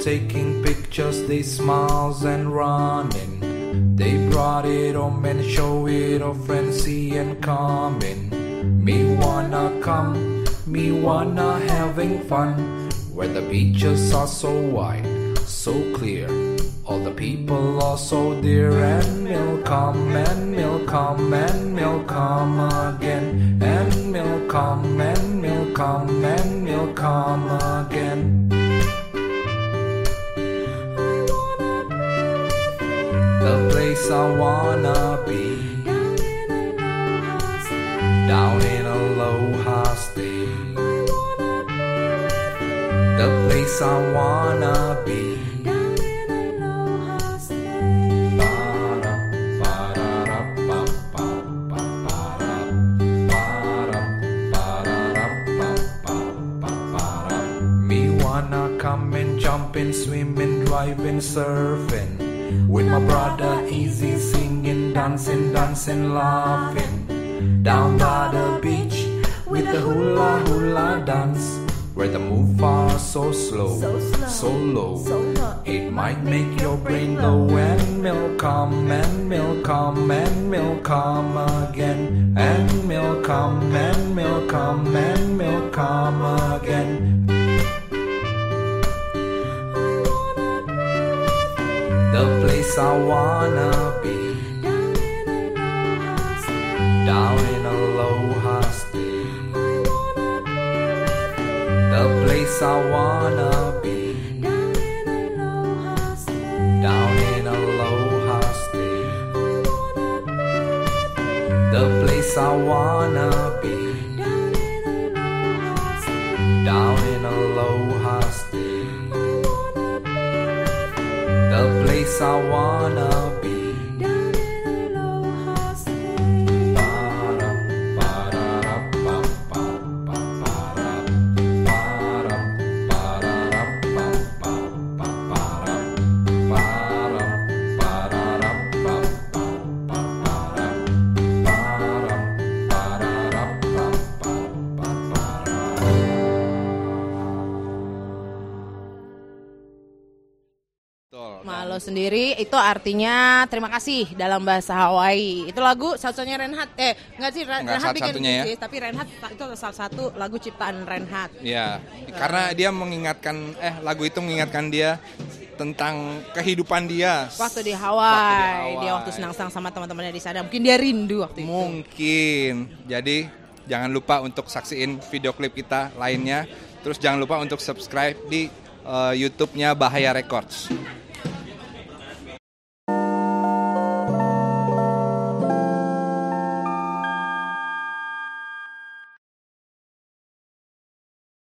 taking pictures, they smiles and running. They brought it home and show it off, see and coming. Me wanna come, me wanna having fun, where the beaches are so wide, so clear. All the people are so dear, and we'll come, and we'll come, and we'll come again, and we'll come, and we'll come, and we'll come again. Place I wanna be, down in Aloha State. The place I wanna be. Me wanna come and jumping, swimming, driving, surfing. With my brother, easy singing, dancing, dancing, laughing. Down by the beach with the hula hula dance. Where the move are so slow, So slow, so low. so low. It might make your brain low and will come and will come and will come again and will come and will come and will come again. Place I wanna be down in Aloha State. The place I wanna be down in Aloha State. The place I wanna be I wanna be. Betul. Malo sendiri itu artinya terima kasih dalam bahasa Hawaii. Itu lagu satu-satunya Renhat. Eh, enggak sih Ren- Enggak Renhat bikin satu-satunya ya. sih, tapi Renhat itu salah satu lagu ciptaan Renhat. Ya, karena dia mengingatkan eh lagu itu mengingatkan dia tentang kehidupan dia. Waktu di Waktu Hawaii, di dia waktu senang-senang sama teman-temannya di sana. Mungkin dia rindu waktu itu. Mungkin. Jadi jangan lupa untuk saksiin video klip kita lainnya. Terus jangan lupa untuk subscribe di eh, YouTube-nya Bahaya Records.